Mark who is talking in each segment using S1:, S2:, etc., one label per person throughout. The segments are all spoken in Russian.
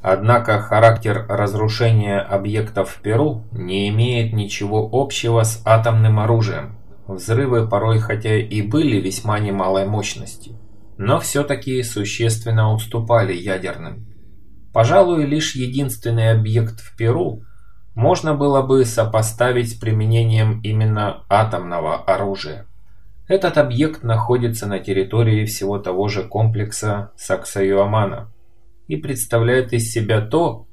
S1: Однако характер разрушения объектов в Перу не имеет ничего общего с атомным оружием. Взрывы порой хотя и были весьма немалой мощности, но все-таки существенно уступали ядерным. Пожалуй, лишь единственный объект в Перу можно было бы сопоставить с применением именно атомного оружия. Этот объект находится на территории всего того же комплекса Саксаюамана и представляет из себя то,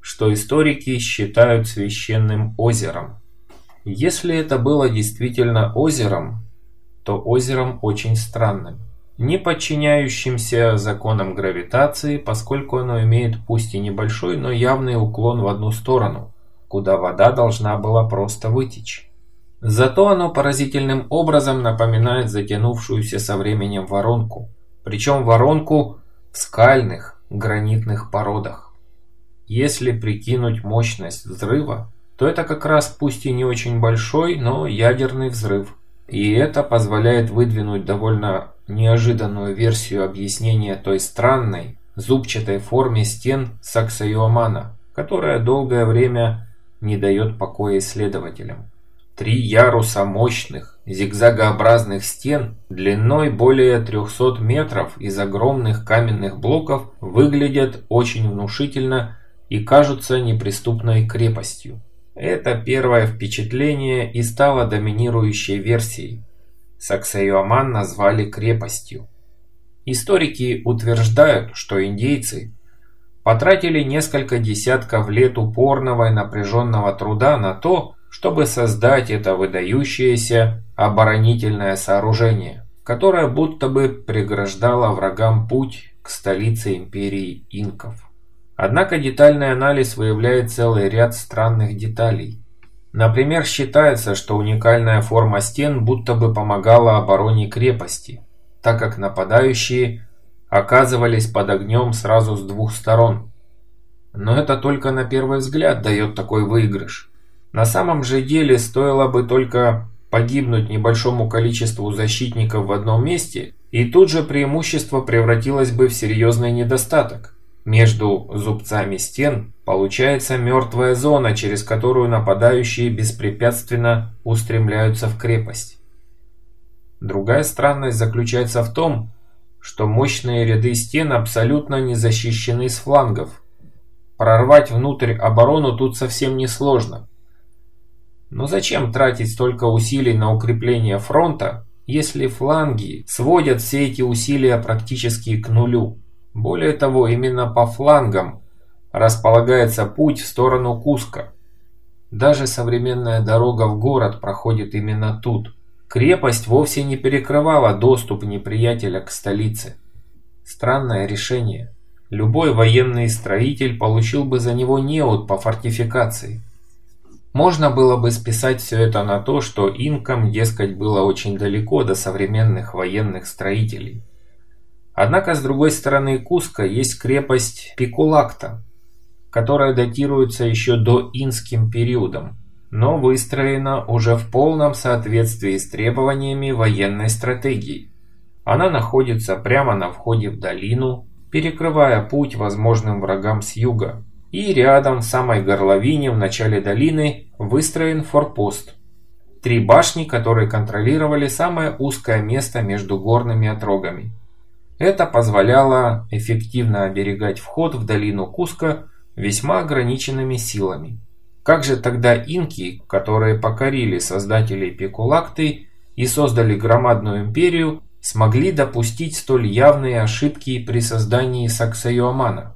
S1: что историки считают священным озером. Если это было действительно озером, то озером очень странным, не подчиняющимся законам гравитации, поскольку оно имеет пусть и небольшой, но явный уклон в одну сторону – куда вода должна была просто вытечь. Зато оно поразительным образом напоминает затянувшуюся со временем воронку, причем воронку в скальных гранитных породах. Если прикинуть мощность взрыва, то это как раз пусть и не очень большой, но ядерный взрыв. И это позволяет выдвинуть довольно неожиданную версию объяснения той странной, зубчатой форме стен Саксайомана, которая долгое время не дает покоя исследователям. Три яруса мощных, зигзагообразных стен длиной более 300 метров из огромных каменных блоков выглядят очень внушительно и кажутся неприступной крепостью. Это первое впечатление и стало доминирующей версией. Саксайоман назвали крепостью. Историки утверждают, что индейцы потратили несколько десятков лет упорного и напряженного труда на то, чтобы создать это выдающееся оборонительное сооружение, которое будто бы преграждало врагам путь к столице империи инков. Однако детальный анализ выявляет целый ряд странных деталей. Например, считается, что уникальная форма стен будто бы помогала обороне крепости, так как нападающие оказывались под огнем сразу с двух сторон. Но это только на первый взгляд дает такой выигрыш. На самом же деле стоило бы только погибнуть небольшому количеству защитников в одном месте, и тут же преимущество превратилось бы в серьезный недостаток. Между зубцами стен получается мертвая зона, через которую нападающие беспрепятственно устремляются в крепость. Другая странность заключается в том, что мощные ряды стен абсолютно не защищены с флангов. Прорвать внутрь оборону тут совсем не сложно. Но зачем тратить столько усилий на укрепление фронта, если фланги сводят все эти усилия практически к нулю? Более того, именно по флангам располагается путь в сторону Куска. Даже современная дорога в город проходит именно тут – Крепость вовсе не перекрывала доступ неприятеля к столице. Странное решение. Любой военный строитель получил бы за него неуд по фортификации. Можно было бы списать все это на то, что инкам, дескать, было очень далеко до современных военных строителей. Однако, с другой стороны Куска есть крепость Пикулакта, которая датируется еще до инским периодом но выстроена уже в полном соответствии с требованиями военной стратегии. Она находится прямо на входе в долину, перекрывая путь возможным врагам с юга. И рядом, в самой горловине, в начале долины, выстроен форпост. Три башни, которые контролировали самое узкое место между горными отрогами. Это позволяло эффективно оберегать вход в долину Куска весьма ограниченными силами. Как же тогда инки, которые покорили создателей Пекулакты и создали громадную империю, смогли допустить столь явные ошибки при создании Саксайомана?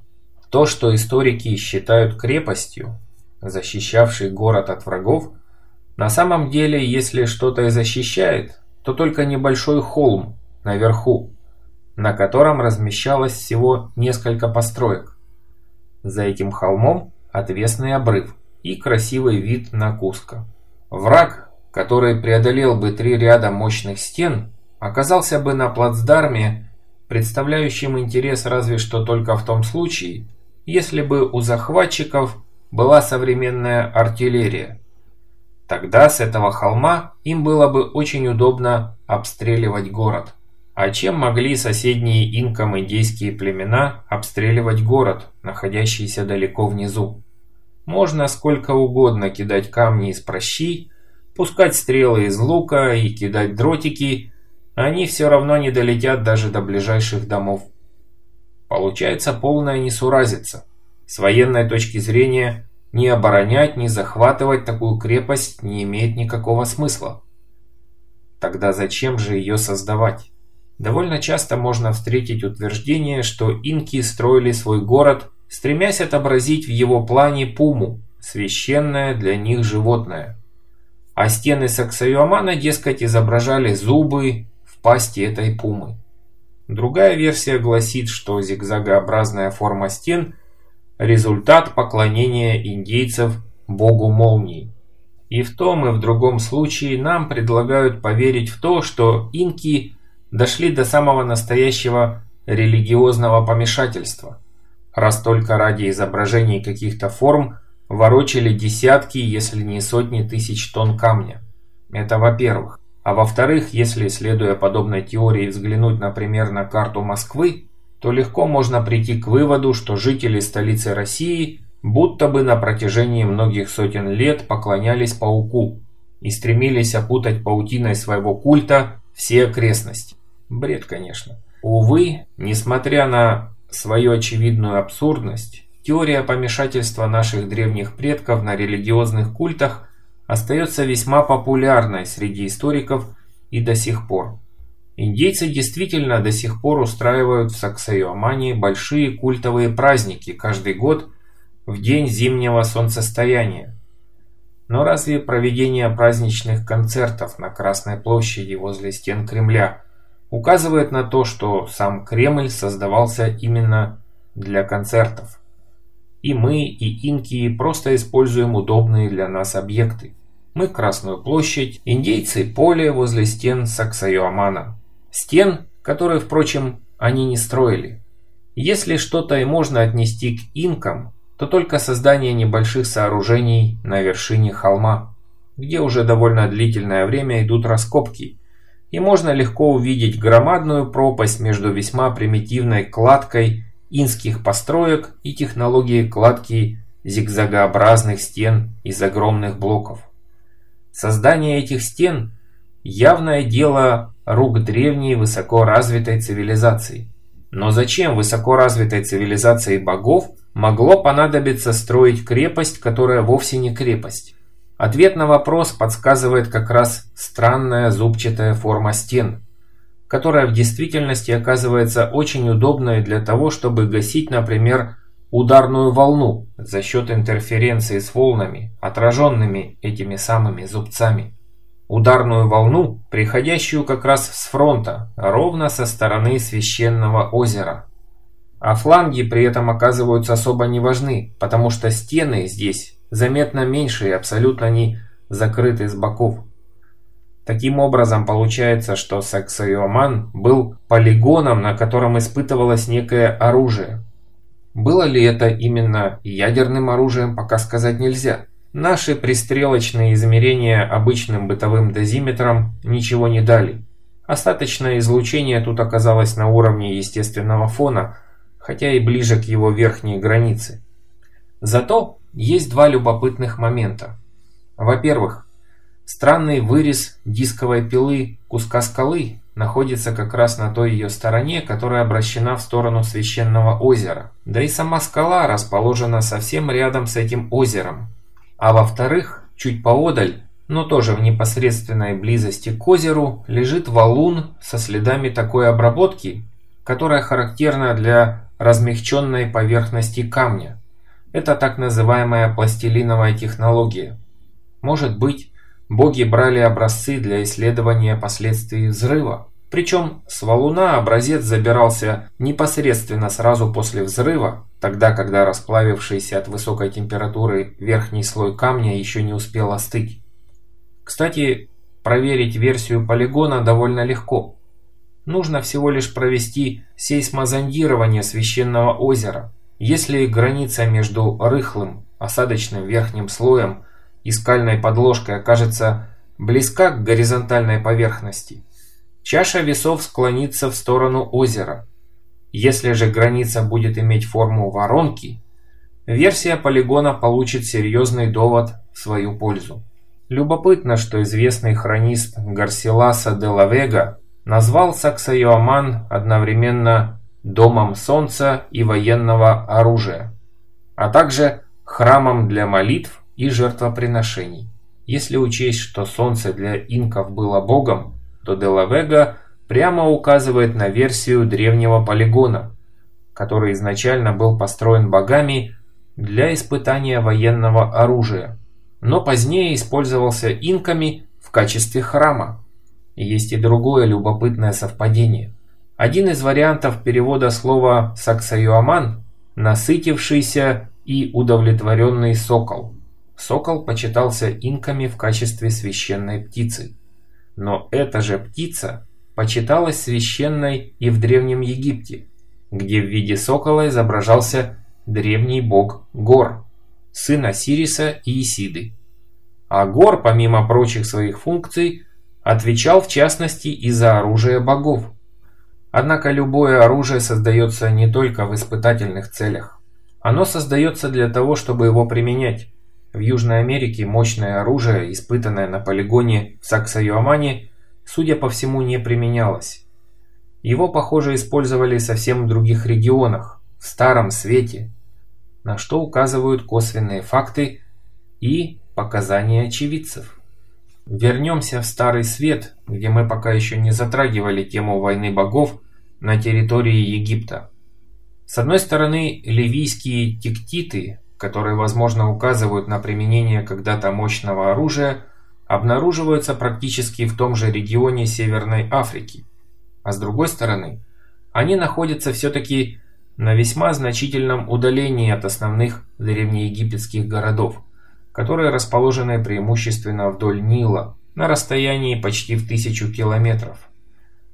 S1: То, что историки считают крепостью, защищавшей город от врагов, на самом деле, если что-то и защищает, то только небольшой холм наверху, на котором размещалось всего несколько построек. За этим холмом отвесный обрыв – и красивый вид на Куско. Враг, который преодолел бы три ряда мощных стен, оказался бы на плацдарме, представляющим интерес разве что только в том случае, если бы у захватчиков была современная артиллерия. Тогда с этого холма им было бы очень удобно обстреливать город. А чем могли соседние инкам индейские племена обстреливать город, находящийся далеко внизу? Можно сколько угодно кидать камни из прощи, пускать стрелы из лука и кидать дротики, они все равно не долетят даже до ближайших домов. Получается полная несуразица. С военной точки зрения, ни оборонять, ни захватывать такую крепость не имеет никакого смысла. Тогда зачем же ее создавать? Довольно часто можно встретить утверждение, что инки строили свой город, стремясь отобразить в его плане пуму, священное для них животное. А стены Саксайомана, дескать, изображали зубы в пасти этой пумы. Другая версия гласит, что зигзагообразная форма стен – результат поклонения индейцев богу молний. И в том и в другом случае нам предлагают поверить в то, что инки дошли до самого настоящего религиозного помешательства, раз только ради изображений каких-то форм ворочали десятки, если не сотни тысяч тонн камня. Это во-первых. А во-вторых, если, следуя подобной теории, взглянуть, например, на карту Москвы, то легко можно прийти к выводу, что жители столицы России будто бы на протяжении многих сотен лет поклонялись пауку и стремились опутать паутиной своего культа все окрестности. Бред, конечно. Увы, несмотря на свою очевидную абсурдность, теория помешательства наших древних предков на религиозных культах остается весьма популярной среди историков и до сих пор. Индейцы действительно до сих пор устраивают в Саксайомане большие культовые праздники каждый год в день зимнего солнцестояния. Но разве проведение праздничных концертов на Красной площади возле стен Кремля указывает на то, что сам Кремль создавался именно для концертов. И мы, и инки просто используем удобные для нас объекты. Мы Красную площадь, индейцы поле возле стен Саксайоамана. Стен, которые, впрочем, они не строили. Если что-то и можно отнести к инкам, то только создание небольших сооружений на вершине холма, где уже довольно длительное время идут раскопки – и можно легко увидеть громадную пропасть между весьма примитивной кладкой инских построек и технологией кладки зигзагообразных стен из огромных блоков. Создание этих стен – явное дело рук древней высокоразвитой цивилизации. Но зачем высокоразвитой цивилизации богов могло понадобиться строить крепость, которая вовсе не крепость? Ответ на вопрос подсказывает как раз странная зубчатая форма стен, которая в действительности оказывается очень удобной для того, чтобы гасить, например, ударную волну за счет интерференции с волнами, отраженными этими самыми зубцами. Ударную волну, приходящую как раз с фронта, ровно со стороны священного озера. А фланги при этом оказываются особо не важны, потому что стены здесь заметно меньше и абсолютно не закрыты с боков. Таким образом, получается, что Саксайоман был полигоном, на котором испытывалось некое оружие. Было ли это именно ядерным оружием, пока сказать нельзя. Наши пристрелочные измерения обычным бытовым дозиметром ничего не дали. Остаточное излучение тут оказалось на уровне естественного фона, хотя и ближе к его верхней границе. Зато есть два любопытных момента. Во-первых, странный вырез дисковой пилы куска скалы находится как раз на той ее стороне, которая обращена в сторону священного озера. Да и сама скала расположена совсем рядом с этим озером. А во-вторых, чуть поодаль, но тоже в непосредственной близости к озеру, лежит валун со следами такой обработки, которая характерна для размягченной поверхности камня. Это так называемая пластилиновая технология. Может быть, боги брали образцы для исследования последствий взрыва. Причем с валуна образец забирался непосредственно сразу после взрыва, тогда когда расплавившийся от высокой температуры верхний слой камня еще не успел остыть. Кстати, проверить версию полигона довольно легко. Нужно всего лишь провести сейсмозондирование священного озера – если граница между рыхлым осадочным верхним слоем и скальной подложкой окажется близка к горизонтальной поверхности, чаша весов склонится в сторону озера. Если же граница будет иметь форму воронки, версия полигона получит серьезный довод в свою пользу. Любопытно, что известный хронист Гарсиласа де ла Вега назвал Саксайоаман одновременно «домом солнца и военного оружия», а также храмом для молитв и жертвоприношений. Если учесть, что солнце для инков было богом, то де ла Вега прямо указывает на версию древнего полигона, который изначально был построен богами для испытания военного оружия, но позднее использовался инками в качестве храма. Есть и другое любопытное совпадение. Один из вариантов перевода слова «саксаюаман» – насытившийся и удовлетворенный сокол. Сокол почитался инками в качестве священной птицы. Но эта же птица почиталась священной и в Древнем Египте, где в виде сокола изображался древний бог Гор, сын Осириса и Исиды. А Гор, помимо прочих своих функций, отвечал в частности и за оружие богов. Однако любое оружие создается не только в испытательных целях. Оно создается для того, чтобы его применять. В Южной Америке мощное оружие, испытанное на полигоне в Саксайоамане, судя по всему, не применялось. Его, похоже, использовали совсем в других регионах, в Старом Свете, на что указывают косвенные факты и показания очевидцев. Вернемся в Старый Свет, где мы пока еще не затрагивали тему войны богов на территории Египта. С одной стороны, ливийские тектиты, которые, возможно, указывают на применение когда-то мощного оружия, обнаруживаются практически в том же регионе Северной Африки. А с другой стороны, они находятся все-таки на весьма значительном удалении от основных древнеегипетских городов – которые расположены преимущественно вдоль Нила, на расстоянии почти в тысячу километров.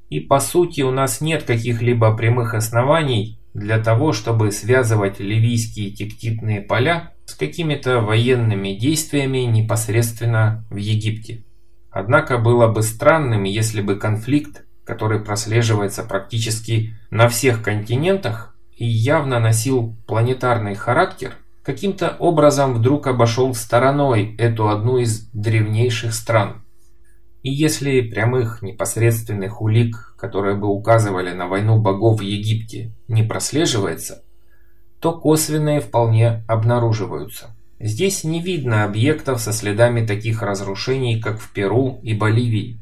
S1: И по сути у нас нет каких-либо прямых оснований для того, чтобы связывать ливийские тектитные поля какими-то военными действиями непосредственно в Египте. Однако было бы странным, если бы конфликт, который прослеживается практически на всех континентах и явно носил планетарный характер – каким-то образом вдруг обошел стороной эту одну из древнейших стран. И если прямых непосредственных улик, которые бы указывали на войну богов в Египте, не прослеживается, то косвенные вполне обнаруживаются. Здесь не видно объектов со следами таких разрушений, как в Перу и Боливии.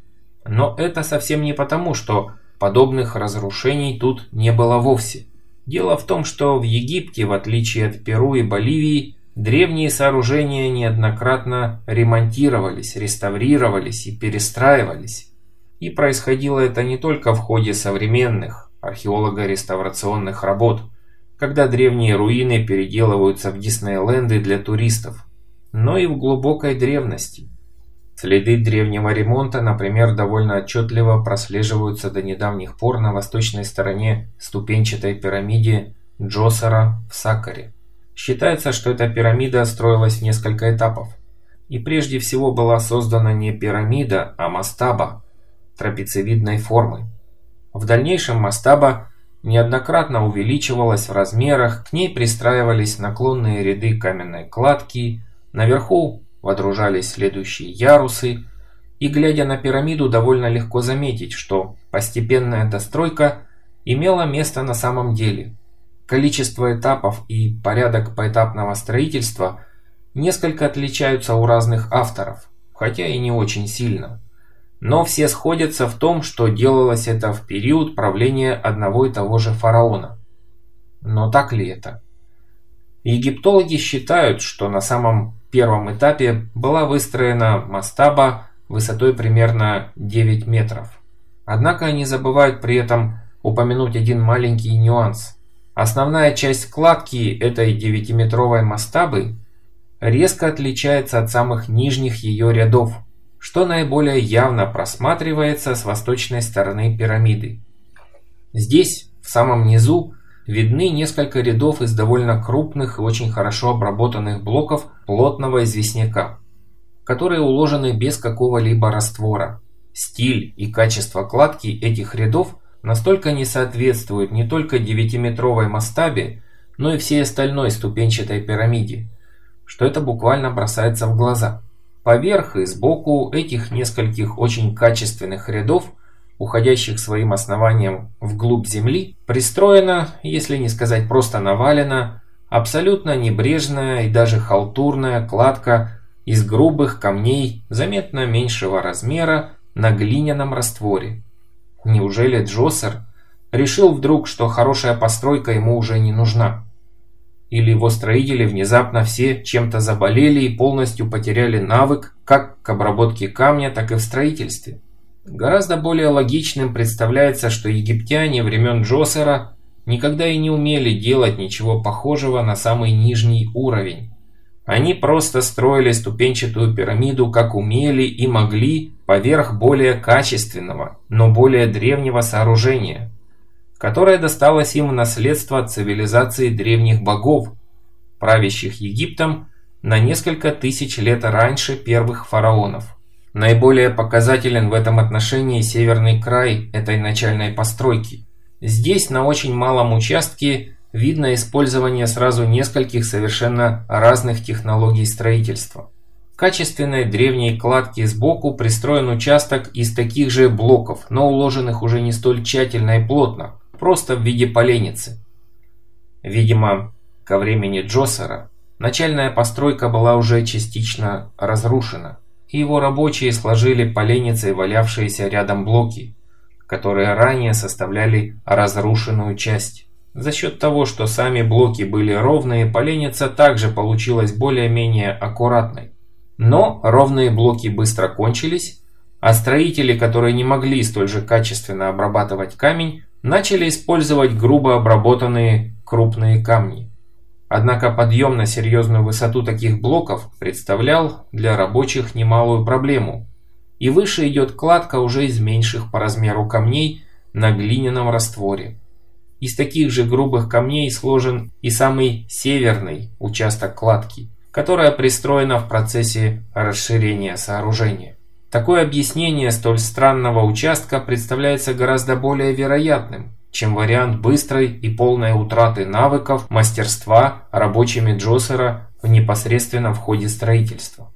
S1: Но это совсем не потому, что подобных разрушений тут не было вовсе. Дело в том, что в Египте, в отличие от Перу и Боливии, древние сооружения неоднократно ремонтировались, реставрировались и перестраивались. И происходило это не только в ходе современных археолого-реставрационных работ, когда древние руины переделываются в Диснейленды для туристов, но и в глубокой древности – Следы древнего ремонта, например, довольно отчетливо прослеживаются до недавних пор на восточной стороне ступенчатой пирамиде Джосера в Сакаре. Считается, что эта пирамида строилась в несколько этапов. И прежде всего была создана не пирамида, а мастаба трапециевидной формы. В дальнейшем мастаба неоднократно увеличивалась в размерах, к ней пристраивались наклонные ряды каменной кладки, наверху водружались следующие ярусы, и глядя на пирамиду довольно легко заметить, что постепенная достройка имела место на самом деле. Количество этапов и порядок поэтапного строительства несколько отличаются у разных авторов, хотя и не очень сильно. Но все сходятся в том, что делалось это в период правления одного и того же фараона. Но так ли это? Египтологи считают, что на самом первом этапе была выстроена мастаба высотой примерно 9 метров. Однако они забывают при этом упомянуть один маленький нюанс. Основная часть кладки этой 9-метровой мастабы резко отличается от самых нижних ее рядов, что наиболее явно просматривается с восточной стороны пирамиды. Здесь, в самом низу, видны несколько рядов из довольно крупных и очень хорошо обработанных блоков плотного известняка, которые уложены без какого-либо раствора. Стиль и качество кладки этих рядов настолько не соответствуют не только 9-метровой мастабе, но и всей остальной ступенчатой пирамиде, что это буквально бросается в глаза. Поверх и сбоку этих нескольких очень качественных рядов, уходящих своим основанием вглубь земли, пристроена, если не сказать просто навалена, абсолютно небрежная и даже халтурная кладка из грубых камней заметно меньшего размера на глиняном растворе. Неужели Джоссер решил вдруг, что хорошая постройка ему уже не нужна? Или его строители внезапно все чем-то заболели и полностью потеряли навык как к обработке камня, так и в строительстве? Гораздо более логичным представляется, что египтяне времен Джосера никогда и не умели делать ничего похожего на самый нижний уровень. Они просто строили ступенчатую пирамиду как умели и могли поверх более качественного, но более древнего сооружения, которое досталось им в наследство от цивилизации древних богов, правящих Египтом на несколько тысяч лет раньше первых фараонов. Наиболее показателен в этом отношении северный край этой начальной постройки. Здесь на очень малом участке видно использование сразу нескольких совершенно разных технологий строительства. В качественной древней кладке сбоку пристроен участок из таких же блоков, но уложенных уже не столь тщательно и плотно, просто в виде поленницы. Видимо, ко времени Джоссера начальная постройка была уже частично разрушена, и его рабочие сложили поленницей валявшиеся рядом блоки, которые ранее составляли разрушенную часть. За счет того, что сами блоки были ровные, поленница также получилась более-менее аккуратной. Но ровные блоки быстро кончились, а строители, которые не могли столь же качественно обрабатывать камень, начали использовать грубо обработанные крупные камни. Однако подъем на серьезную высоту таких блоков представлял для рабочих немалую проблему. И выше идет кладка уже из меньших по размеру камней на глиняном растворе. Из таких же грубых камней сложен и самый северный участок кладки, которая пристроена в процессе расширения сооружения. Такое объяснение столь странного участка представляется гораздо более вероятным, чем вариант быстрой и полной утраты навыков мастерства рабочими Джосера в непосредственном ходе строительства.